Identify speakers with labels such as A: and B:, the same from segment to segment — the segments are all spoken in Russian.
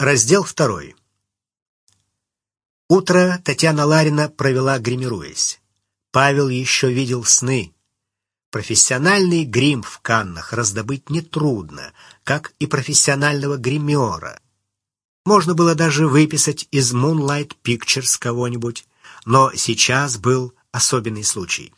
A: Раздел второй. Утро Татьяна Ларина провела гримируясь. Павел еще видел сны. Профессиональный грим в Каннах раздобыть нетрудно, как и профессионального гримера. Можно было даже выписать из Moonlight Pictures кого-нибудь, но сейчас был особенный случай.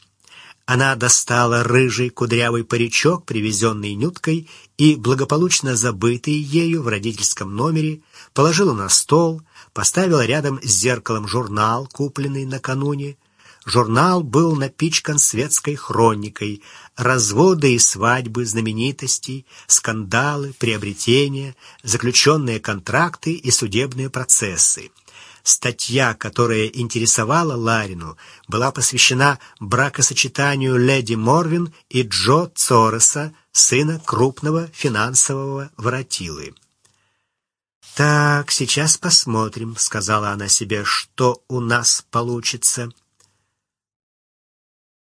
A: Она достала рыжий кудрявый паричок, привезенный Нюткой, и, благополучно забытый ею в родительском номере, положила на стол, поставила рядом с зеркалом журнал, купленный накануне, Журнал был напичкан светской хроникой, разводы и свадьбы знаменитостей, скандалы, приобретения, заключенные контракты и судебные процессы. Статья, которая интересовала Ларину, была посвящена бракосочетанию леди Морвин и Джо Цореса, сына крупного финансового воротилы. «Так, сейчас посмотрим», — сказала она себе, — «что у нас получится».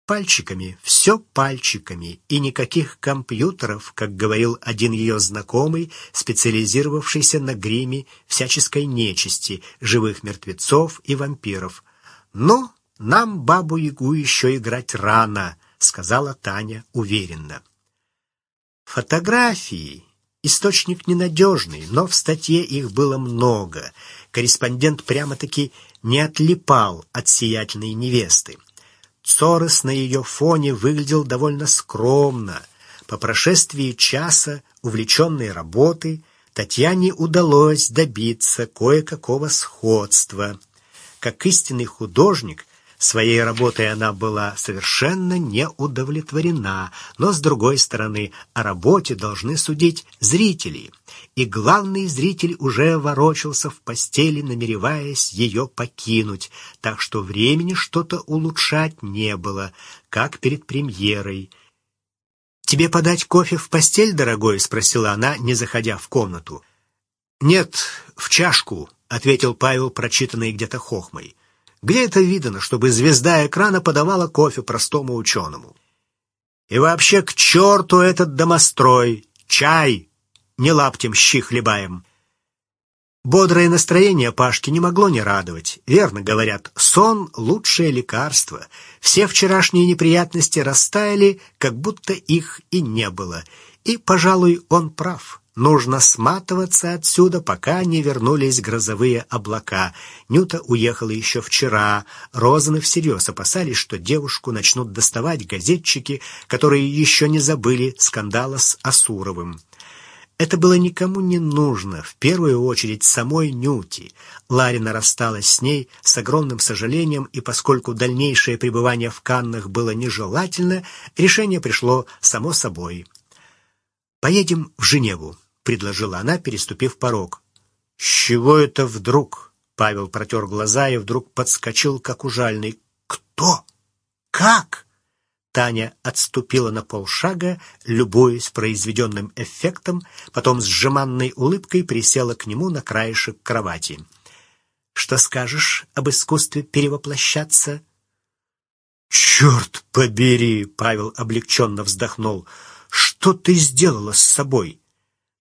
A: Пальчиками, все пальчиками, и никаких компьютеров, как говорил один ее знакомый, специализировавшийся на гриме всяческой нечисти, живых мертвецов и вампиров. «Но нам, бабу-ягу, еще играть рано», — сказала Таня уверенно. Фотографии. Источник ненадежный, но в статье их было много. Корреспондент прямо-таки не отлипал от сиятельной невесты. Сорос на ее фоне выглядел довольно скромно. По прошествии часа увлеченной работы Татьяне удалось добиться кое-какого сходства. Как истинный художник, Своей работой она была совершенно не удовлетворена, но, с другой стороны, о работе должны судить зрители, и главный зритель уже ворочался в постели, намереваясь ее покинуть, так что времени что-то улучшать не было, как перед премьерой. «Тебе подать кофе в постель, дорогой?» — спросила она, не заходя в комнату. «Нет, в чашку», — ответил Павел, прочитанный где-то хохмой. Где это видано, чтобы звезда экрана подавала кофе простому ученому? И вообще к черту этот домострой! Чай! Не лаптем щи хлебаем. Бодрое настроение Пашки не могло не радовать. Верно говорят, сон — лучшее лекарство. Все вчерашние неприятности растаяли, как будто их и не было. И, пожалуй, он прав. Нужно сматываться отсюда, пока не вернулись грозовые облака. Нюта уехала еще вчера. Розаны всерьез опасались, что девушку начнут доставать газетчики, которые еще не забыли скандала с Асуровым. Это было никому не нужно, в первую очередь самой Нюти. Ларина рассталась с ней с огромным сожалением, и поскольку дальнейшее пребывание в Каннах было нежелательно, решение пришло само собой. «Поедем в Женеву», — предложила она, переступив порог. «С чего это вдруг?» Павел протер глаза и вдруг подскочил, как ужальный. «Кто? Как?» Таня отступила на полшага, любуясь произведенным эффектом, потом с сжиманной улыбкой присела к нему на краешек кровати. «Что скажешь об искусстве перевоплощаться?» «Черт побери!» — Павел облегченно вздохнул. «Что ты сделала с собой?»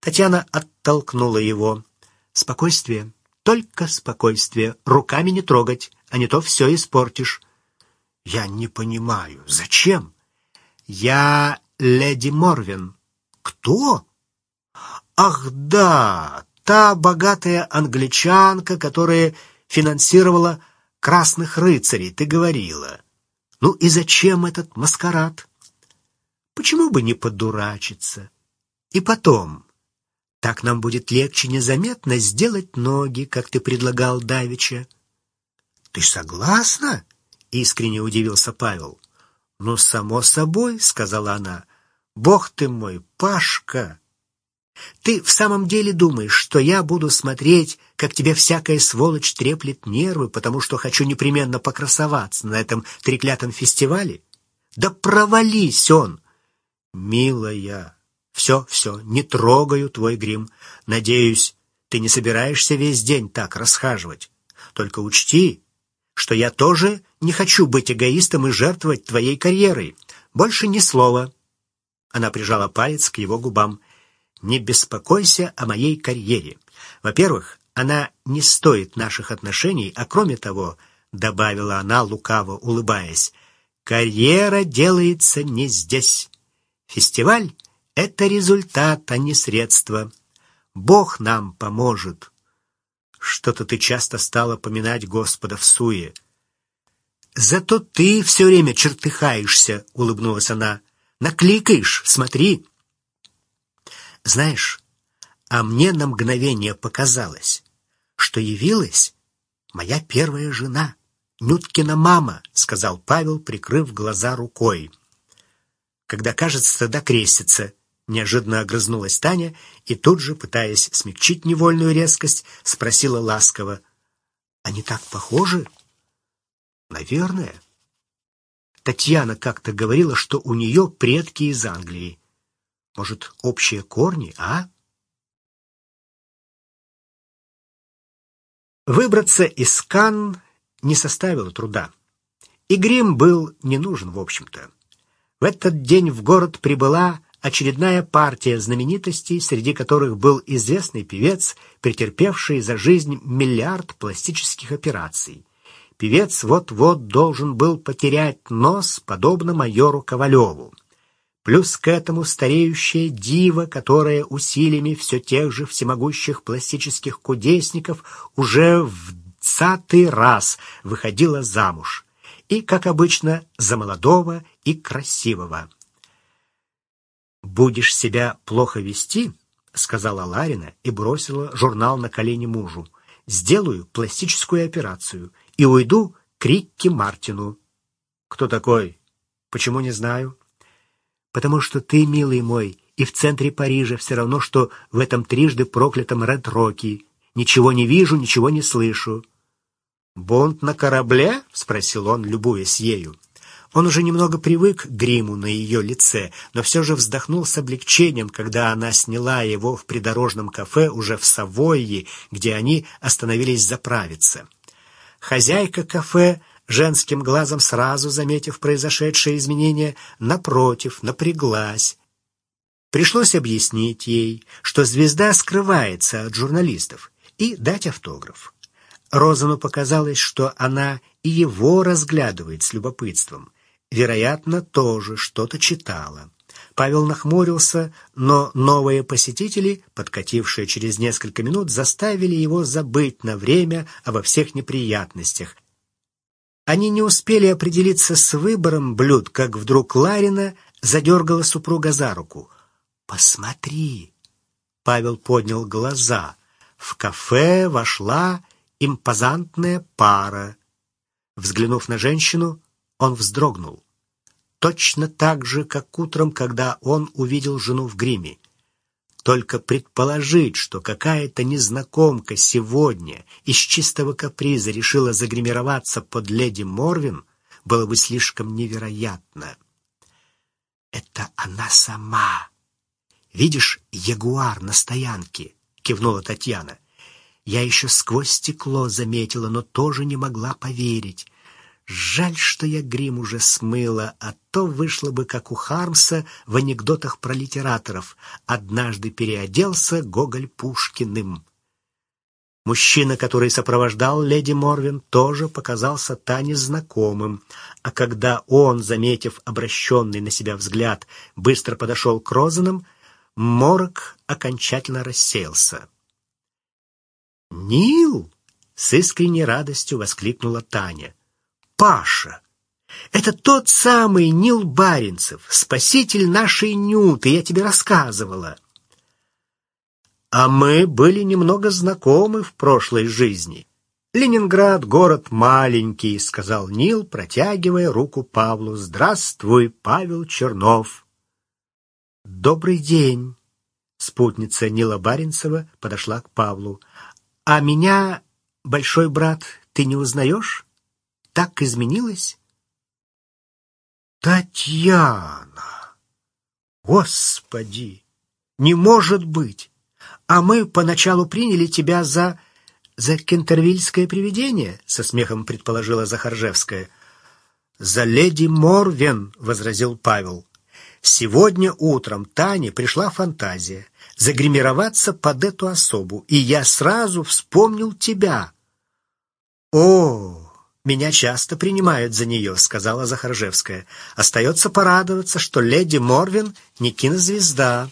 A: Татьяна оттолкнула его. «Спокойствие, только спокойствие. Руками не трогать, а не то все испортишь». «Я не понимаю, зачем?» «Я леди Морвин». «Кто?» «Ах, да, та богатая англичанка, которая финансировала красных рыцарей, ты говорила. Ну и зачем этот маскарад?» «Почему бы не подурачиться?» «И потом...» Так нам будет легче незаметно сделать ноги, как ты предлагал Давича. Ты согласна? Искренне удивился Павел. Ну, само собой, сказала она. Бог ты мой, Пашка! Ты в самом деле думаешь, что я буду смотреть, как тебе всякая сволочь треплет нервы, потому что хочу непременно покрасоваться на этом треклятом фестивале? Да провались он! Милая, все, все, не трогаю твой грим. Надеюсь, ты не собираешься весь день так расхаживать. Только учти, что я тоже не хочу быть эгоистом и жертвовать твоей карьерой. Больше ни слова. Она прижала палец к его губам. Не беспокойся о моей карьере. Во-первых, она не стоит наших отношений, а кроме того, добавила она лукаво, улыбаясь, карьера делается не здесь. Фестиваль — это результат, а не средство. Бог нам поможет. Что-то ты часто стала поминать Господа в суе. Зато ты все время чертыхаешься, улыбнулась она. Накликаешь, смотри. Знаешь, а мне на мгновение показалось, что явилась моя первая жена, Нюткина мама, сказал Павел, прикрыв глаза рукой. Когда, кажется, тогда крестится, неожиданно огрызнулась Таня и тут же, пытаясь смягчить невольную резкость, спросила ласково: "Они так похожи?" "Наверное." Татьяна как-то говорила, что у нее предки из Англии. Может, общие корни, а? Выбраться из Кан не составило труда. И грим был не нужен, в общем-то. В этот день в город прибыла очередная партия знаменитостей, среди которых был известный певец, претерпевший за жизнь миллиард пластических операций. Певец вот-вот должен был потерять нос, подобно майору Ковалеву. Плюс к этому стареющая дива, которая усилиями все тех же всемогущих пластических кудесников уже в цатый раз выходила замуж. И, как обычно, за молодого и красивого. «Будешь себя плохо вести?» — сказала Ларина и бросила журнал на колени мужу. «Сделаю пластическую операцию и уйду к Рикки Мартину». «Кто такой? Почему не знаю?» потому что ты, милый мой, и в центре Парижа все равно, что в этом трижды проклятом Ред-Роке. Ничего не вижу, ничего не слышу. «Бонд на корабле?» — спросил он, любуясь ею. Он уже немного привык к гриму на ее лице, но все же вздохнул с облегчением, когда она сняла его в придорожном кафе уже в Савойе, где они остановились заправиться. Хозяйка кафе женским глазом сразу заметив произошедшее изменение, напротив, напряглась. Пришлось объяснить ей, что звезда скрывается от журналистов, и дать автограф. Розану показалось, что она и его разглядывает с любопытством. Вероятно, тоже что-то читала. Павел нахмурился, но новые посетители, подкатившие через несколько минут, заставили его забыть на время обо всех неприятностях, они не успели определиться с выбором блюд, как вдруг Ларина задергала супруга за руку. «Посмотри!» Павел поднял глаза. В кафе вошла импозантная пара. Взглянув на женщину, он вздрогнул. Точно так же, как утром, когда он увидел жену в гриме. Только предположить, что какая-то незнакомка сегодня из чистого каприза решила загримироваться под леди Морвин, было бы слишком невероятно. Это она сама. Видишь, ягуар на стоянке, кивнула Татьяна. Я еще сквозь стекло заметила, но тоже не могла поверить. Жаль, что я грим уже смыла, а то вышло бы, как у Хармса в анекдотах про литераторов. Однажды переоделся Гоголь Пушкиным. Мужчина, который сопровождал леди Морвин, тоже показался Тане знакомым, а когда он, заметив обращенный на себя взгляд, быстро подошел к Розанам, морок окончательно рассеялся. «Нил!» — с искренней радостью воскликнула Таня. Паша. Это тот самый Нил Баринцев, спаситель нашей Нюты, я тебе рассказывала. А мы были немного знакомы в прошлой жизни. Ленинград город маленький, сказал Нил, протягивая руку Павлу. Здравствуй, Павел Чернов. Добрый день. Спутница Нила Баринцева подошла к Павлу. А меня, большой брат, ты не узнаешь? Так изменилась? Татьяна! Господи! Не может быть! А мы поначалу приняли тебя за... за кентервильское привидение, со смехом предположила Захаржевская. За леди Морвен, возразил Павел. Сегодня утром Тане пришла фантазия. загримироваться под эту особу, и я сразу вспомнил тебя. О, меня часто принимают за нее», — сказала Захаржевская. «Остается порадоваться, что леди Морвин не кинозвезда».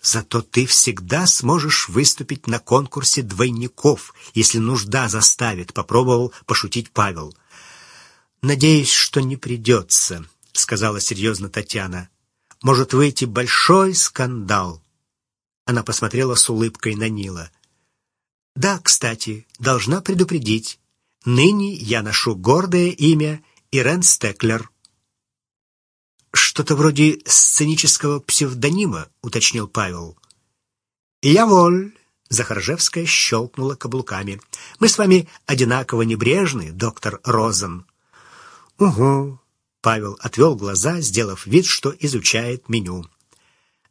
A: «Зато ты всегда сможешь выступить на конкурсе двойников, если нужда заставит», — попробовал пошутить Павел. «Надеюсь, что не придется», — сказала серьезно Татьяна. «Может выйти большой скандал». Она посмотрела с улыбкой на Нила. «Да, кстати, должна предупредить. Ныне я ношу гордое имя Ирен Стеклер». «Что-то вроде сценического псевдонима», — уточнил Павел. «Я воль», — Захаржевская щелкнула каблуками. «Мы с вами одинаково небрежны, доктор Розен». «Угу», — Павел отвел глаза, сделав вид, что изучает меню.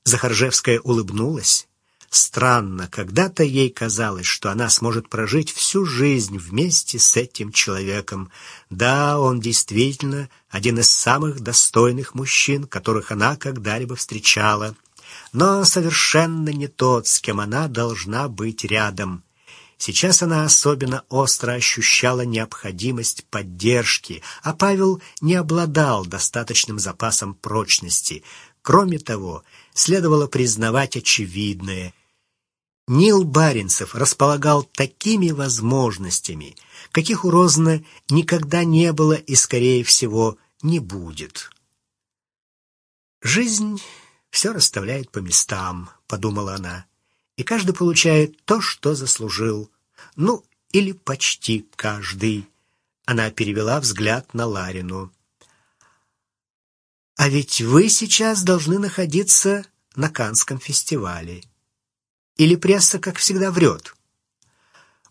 A: Захаржевская улыбнулась. Странно, когда-то ей казалось, что она сможет прожить всю жизнь вместе с этим человеком. Да, он действительно один из самых достойных мужчин, которых она когда-либо встречала, но совершенно не тот, с кем она должна быть рядом. Сейчас она особенно остро ощущала необходимость поддержки, а Павел не обладал достаточным запасом прочности. Кроме того, следовало признавать очевидное — Нил Баренцев располагал такими возможностями, каких у Розна никогда не было и, скорее всего, не будет. «Жизнь все расставляет по местам», — подумала она, «и каждый получает то, что заслужил. Ну, или почти каждый». Она перевела взгляд на Ларину. «А ведь вы сейчас должны находиться на Канском фестивале». Или пресса, как всегда, врет?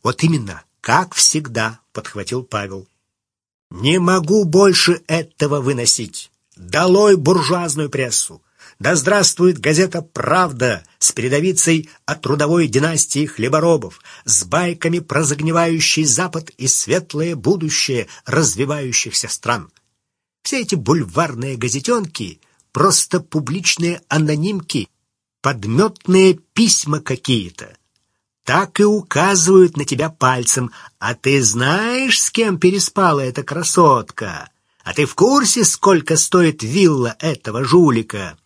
A: Вот именно, как всегда, подхватил Павел. Не могу больше этого выносить. Долой буржуазную прессу. Да здравствует газета «Правда» с передовицей о трудовой династии хлеборобов, с байками про загнивающий Запад и светлое будущее развивающихся стран. Все эти бульварные газетенки — просто публичные анонимки, подметные письма какие-то. Так и указывают на тебя пальцем. А ты знаешь, с кем переспала эта красотка? А ты в курсе, сколько стоит вилла этого жулика?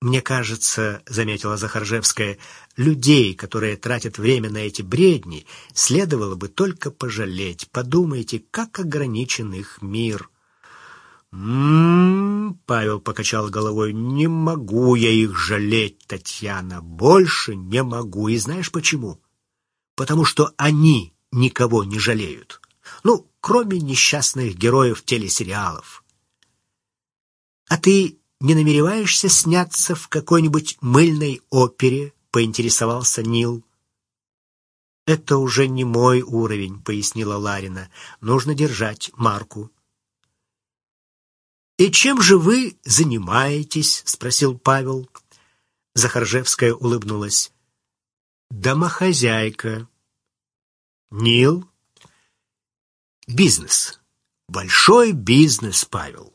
A: Мне кажется, заметила Захаржевская, людей, которые тратят время на эти бредни, следовало бы только пожалеть. Подумайте, как ограничен их мир. «М-м-м», Павел покачал головой, — «не могу я их жалеть, Татьяна, больше не могу. И знаешь почему? Потому что они никого не жалеют. Ну, кроме несчастных героев телесериалов. А ты не намереваешься сняться в какой-нибудь мыльной опере?» — поинтересовался Нил. «Это уже не мой уровень», — пояснила Ларина. «Нужно держать марку». «И чем же вы занимаетесь?» — спросил Павел. Захаржевская улыбнулась. «Домохозяйка». «Нил?» «Бизнес. Большой бизнес, Павел.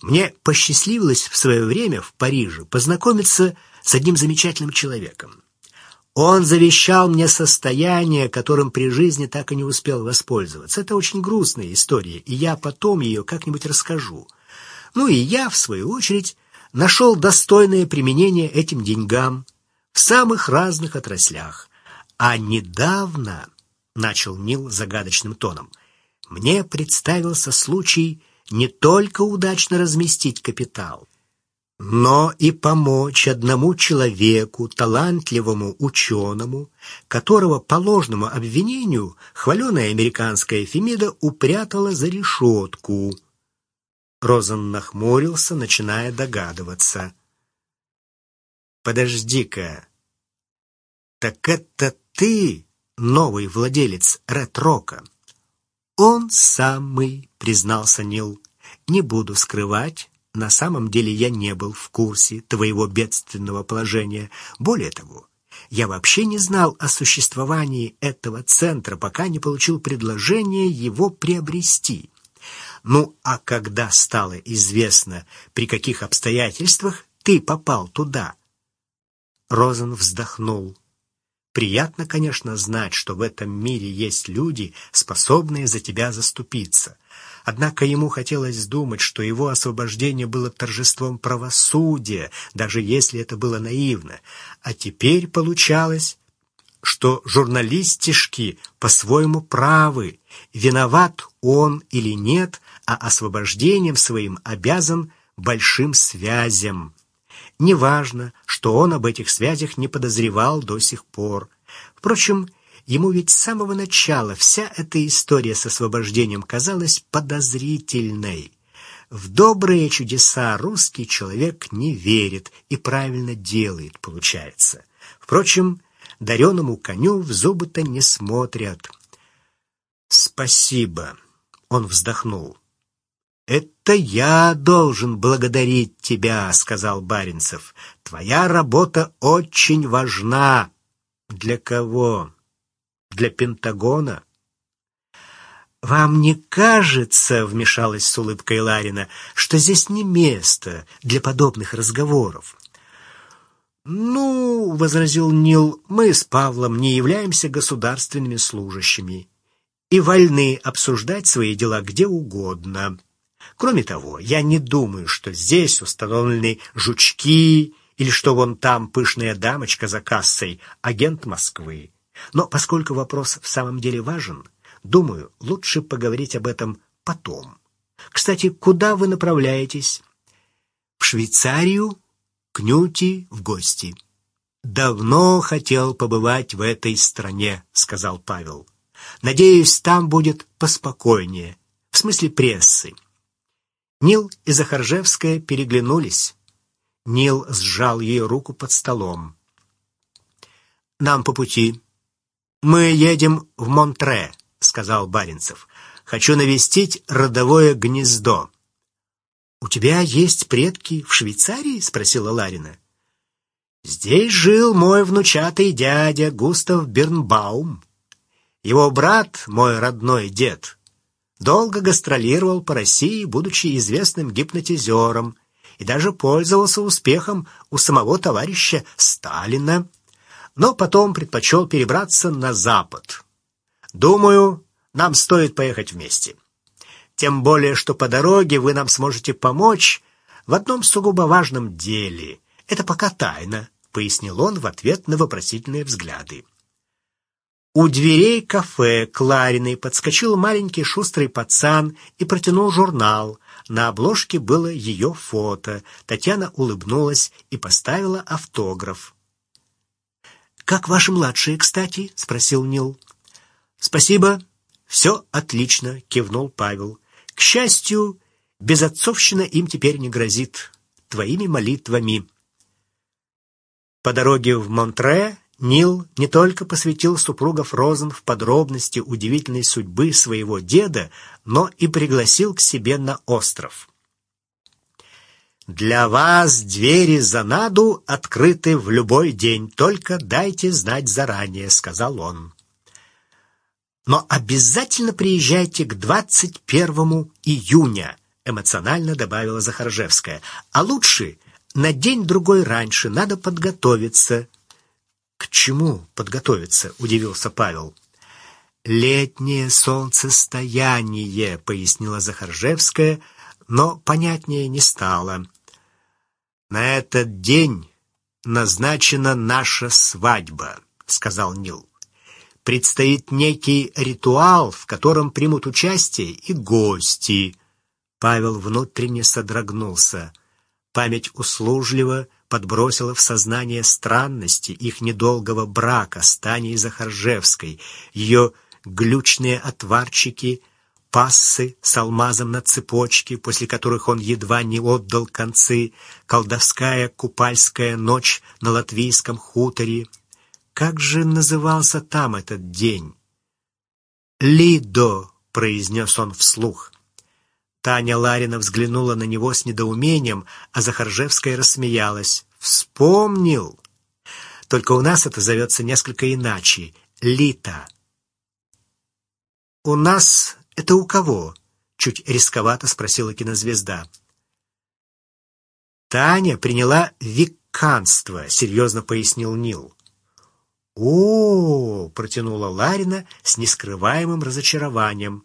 A: Мне посчастливилось в свое время в Париже познакомиться с одним замечательным человеком. Он завещал мне состояние, которым при жизни так и не успел воспользоваться. Это очень грустная история, и я потом ее как-нибудь расскажу. Ну и я, в свою очередь, нашел достойное применение этим деньгам в самых разных отраслях. А недавно, — начал Нил загадочным тоном, — мне представился случай не только удачно разместить капитал, но и помочь одному человеку, талантливому ученому, которого по ложному обвинению хваленая американская Фемида упрятала за решетку — Розен нахмурился, начиная догадываться. «Подожди-ка, так это ты новый владелец Ретрока?» «Он самый», — признался Нил. «Не буду скрывать, на самом деле я не был в курсе твоего бедственного положения. Более того, я вообще не знал о существовании этого центра, пока не получил предложение его приобрести. Ну, а когда стало известно, при каких обстоятельствах ты попал туда, Розен вздохнул. Приятно, конечно, знать, что в этом мире есть люди, способные за тебя заступиться. Однако ему хотелось думать, что его освобождение было торжеством правосудия, даже если это было наивно. А теперь получалось, что журналистишки по-своему правы. Виноват он или нет, а освобождением своим обязан большим связям. Неважно, что он об этих связях не подозревал до сих пор. Впрочем, Ему ведь с самого начала вся эта история с освобождением казалась подозрительной. В добрые чудеса русский человек не верит и правильно делает, получается. Впрочем, дареному коню в зубы-то не смотрят. «Спасибо», — он вздохнул. «Это я должен благодарить тебя», — сказал Баринцев. «Твоя работа очень важна». «Для кого?» для Пентагона. «Вам не кажется, — вмешалась с улыбкой Ларина, — что здесь не место для подобных разговоров?» «Ну, — возразил Нил, — мы с Павлом не являемся государственными служащими и вольны обсуждать свои дела где угодно. Кроме того, я не думаю, что здесь установлены жучки или что вон там пышная дамочка за кассой — агент Москвы. Но поскольку вопрос в самом деле важен, думаю, лучше поговорить об этом потом. Кстати, куда вы направляетесь? В Швейцарию, к Нюти в гости. Давно хотел побывать в этой стране, сказал Павел. Надеюсь, там будет поспокойнее, в смысле прессы. Нил и Захаржевская переглянулись. Нил сжал ее руку под столом. «Нам по пути», «Мы едем в Монтре», — сказал Баринцев. «Хочу навестить родовое гнездо». «У тебя есть предки в Швейцарии?» — спросила Ларина. «Здесь жил мой внучатый дядя Густав Бернбаум. Его брат, мой родной дед, долго гастролировал по России, будучи известным гипнотизером, и даже пользовался успехом у самого товарища Сталина но потом предпочел перебраться на запад. Думаю, нам стоит поехать вместе. Тем более, что по дороге вы нам сможете помочь в одном сугубо важном деле. Это пока тайна, пояснил он в ответ на вопросительные взгляды. У дверей кафе Клариной подскочил маленький шустрый пацан и протянул журнал. На обложке было ее фото. Татьяна улыбнулась и поставила автограф. «Как ваши младшие, кстати?» — спросил Нил. «Спасибо. Все отлично», — кивнул Павел. «К счастью, безотцовщина им теперь не грозит. Твоими молитвами». По дороге в Монтре Нил не только посвятил супругов Розен в подробности удивительной судьбы своего деда, но и пригласил к себе на остров. Для вас двери за наду открыты в любой день, только дайте знать заранее, сказал он. Но обязательно приезжайте к 21 июня, эмоционально добавила Захаржевская. А лучше на день-другой раньше надо подготовиться. К чему подготовиться? удивился Павел. Летнее солнцестояние, пояснила Захаржевская, но понятнее не стало. «На этот день назначена наша свадьба», — сказал Нил. «Предстоит некий ритуал, в котором примут участие и гости». Павел внутренне содрогнулся. Память услужливо подбросила в сознание странности их недолгого брака с Таней Захаржевской, ее глючные отварчики — пассы с алмазом на цепочке, после которых он едва не отдал концы, колдовская купальская ночь на латвийском хуторе. Как же назывался там этот день? «Лидо», — произнес он вслух. Таня Ларина взглянула на него с недоумением, а Захаржевская рассмеялась. «Вспомнил! Только у нас это зовется несколько иначе — Лита». «У нас «Это у кого?» — чуть рисковато спросила кинозвезда. Таня приняла Вик американство», — серьезно пояснил Нил. «О, -о, -о — протянула Ларина с нескрываемым разочарованием.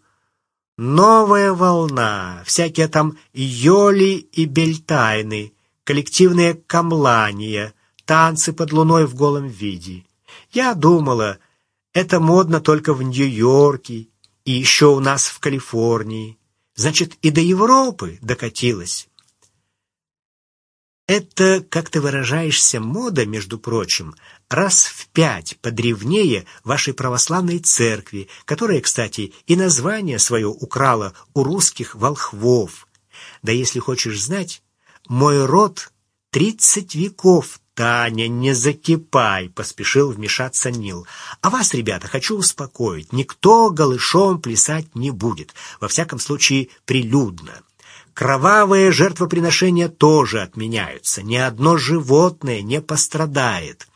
A: «Новая волна, всякие там йоли и бельтайны, коллективные камлания, танцы под луной в голом виде. Я думала, это модно только в Нью-Йорке и еще у нас в Калифорнии. Значит, и до Европы докатилась». Это, как ты выражаешься, мода, между прочим, раз в пять подревнее вашей православной церкви, которая, кстати, и название свое украла у русских волхвов. Да если хочешь знать, мой род тридцать веков «Таня, не закипай!» — поспешил вмешаться Нил. «А вас, ребята, хочу успокоить. Никто голышом плясать не будет. Во всяком случае, прилюдно. Кровавые жертвоприношения тоже отменяются. Ни одно животное не пострадает.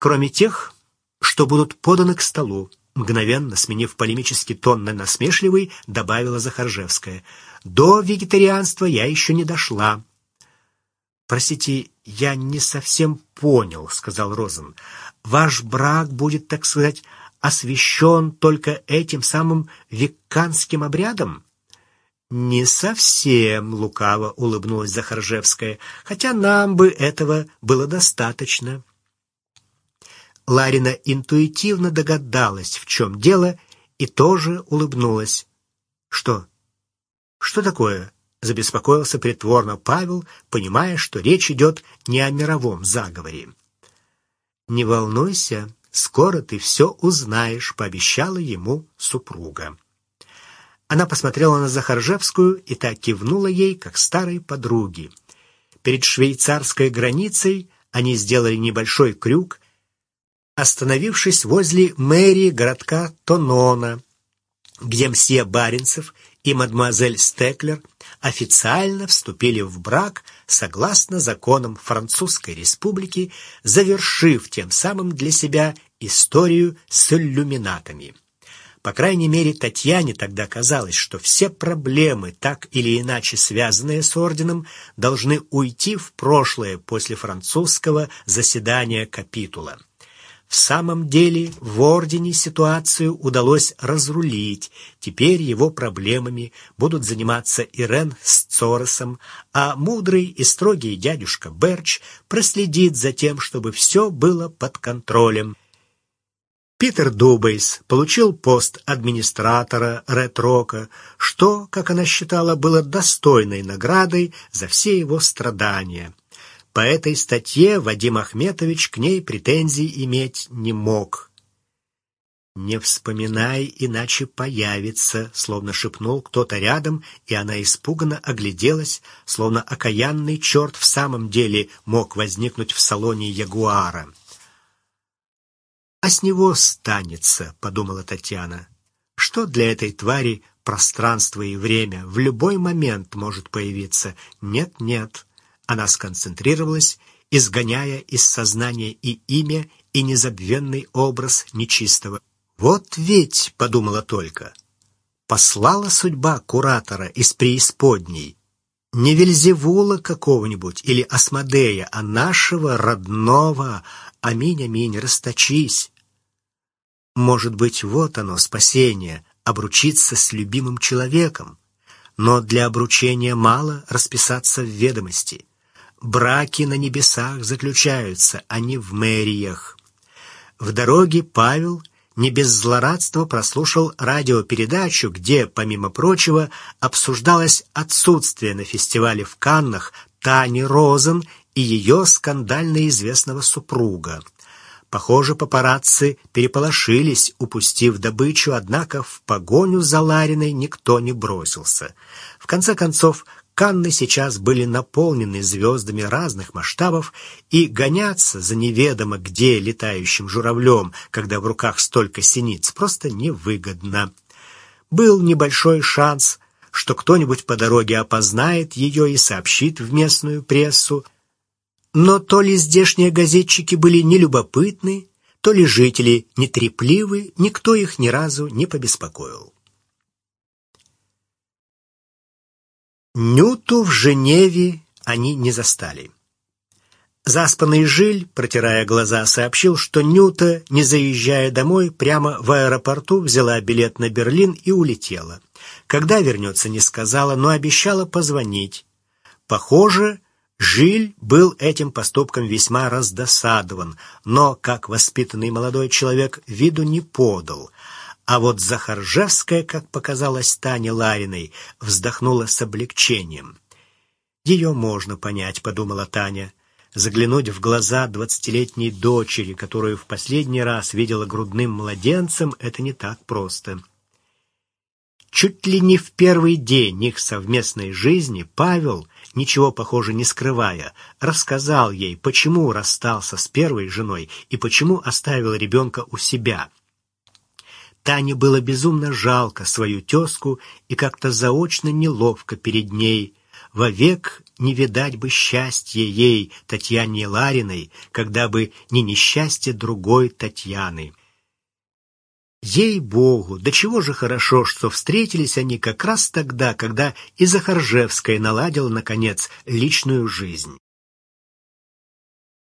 A: Кроме тех, что будут поданы к столу, мгновенно сменив полемический тон на насмешливый, добавила Захаржевская. До вегетарианства я еще не дошла. Простите, я не совсем понял, сказал Розен. Ваш брак будет, так сказать, освящен только этим самым векканским обрядом? «Не совсем», — лукаво улыбнулась Захаржевская, «хотя нам бы этого было достаточно». Ларина интуитивно догадалась, в чем дело, и тоже улыбнулась. «Что? Что такое?» — забеспокоился притворно Павел, понимая, что речь идет не о мировом заговоре. «Не волнуйся, скоро ты все узнаешь», — пообещала ему супруга. Она посмотрела на Захаржевскую и так кивнула ей, как старой подруге. Перед швейцарской границей они сделали небольшой крюк, остановившись возле мэрии городка Тонона, где мсье Баренцев и мадемуазель Стеклер официально вступили в брак согласно законам Французской республики, завершив тем самым для себя историю с иллюминатами. По крайней мере, Татьяне тогда казалось, что все проблемы, так или иначе связанные с орденом, должны уйти в прошлое после французского заседания капитула. В самом деле, в ордене ситуацию удалось разрулить. Теперь его проблемами будут заниматься Ирен с Цоросом, а мудрый и строгий дядюшка Берч проследит за тем, чтобы все было под контролем. Питер Дубейс получил пост администратора Ретрока, что, как она считала, было достойной наградой за все его страдания. По этой статье Вадим Ахметович к ней претензий иметь не мог. «Не вспоминай, иначе появится», — словно шепнул кто-то рядом, и она испуганно огляделась, словно окаянный черт в самом деле мог возникнуть в салоне Ягуара. «А с него станется», — подумала Татьяна. «Что для этой твари пространство и время в любой момент может появиться? Нет-нет». Она сконцентрировалась, изгоняя из сознания и имя, и незабвенный образ нечистого. «Вот ведь», — подумала только, — послала судьба куратора из преисподней, не Вельзевула какого-нибудь или Асмодея, а нашего родного, аминь-аминь, расточись. Может быть, вот оно, спасение, обручиться с любимым человеком. Но для обручения мало расписаться в ведомости. Браки на небесах заключаются, а не в мэриях. В дороге Павел не без злорадства прослушал радиопередачу, где, помимо прочего, обсуждалось отсутствие на фестивале в Каннах Тани Розен и ее скандально известного супруга. Похоже, папарацци переполошились, упустив добычу, однако в погоню за Лариной никто не бросился. В конце концов, Канны сейчас были наполнены звездами разных масштабов, и гоняться за неведомо где летающим журавлем, когда в руках столько синиц, просто невыгодно. Был небольшой шанс, что кто-нибудь по дороге опознает ее и сообщит в местную прессу, но то ли здешние газетчики были нелюбопытны, то ли жители нетрепливы, никто их ни разу не побеспокоил. Нюту в Женеве они не застали. Заспанный Жиль, протирая глаза, сообщил, что Нюта, не заезжая домой, прямо в аэропорту взяла билет на Берлин и улетела. Когда вернется, не сказала, но обещала позвонить. Похоже, Жиль был этим поступком весьма раздосадован, но, как воспитанный молодой человек, виду не подал. А вот Захаржевская, как показалось Тане Лариной, вздохнула с облегчением. «Ее можно понять», — подумала Таня заглянуть в глаза двадцатилетней дочери, которую в последний раз видела грудным младенцем, это не так просто. Чуть ли не в первый день их совместной жизни Павел, ничего похоже не скрывая, рассказал ей, почему расстался с первой женой и почему оставил ребенка у себя. Тане было безумно жалко свою тезку и как-то заочно неловко перед ней – Вовек не видать бы счастья ей, Татьяне Лариной, когда бы не несчастье другой Татьяны. Ей-богу, до чего же хорошо, что встретились они как раз тогда, когда и Захаржевская наладила, наконец, личную жизнь.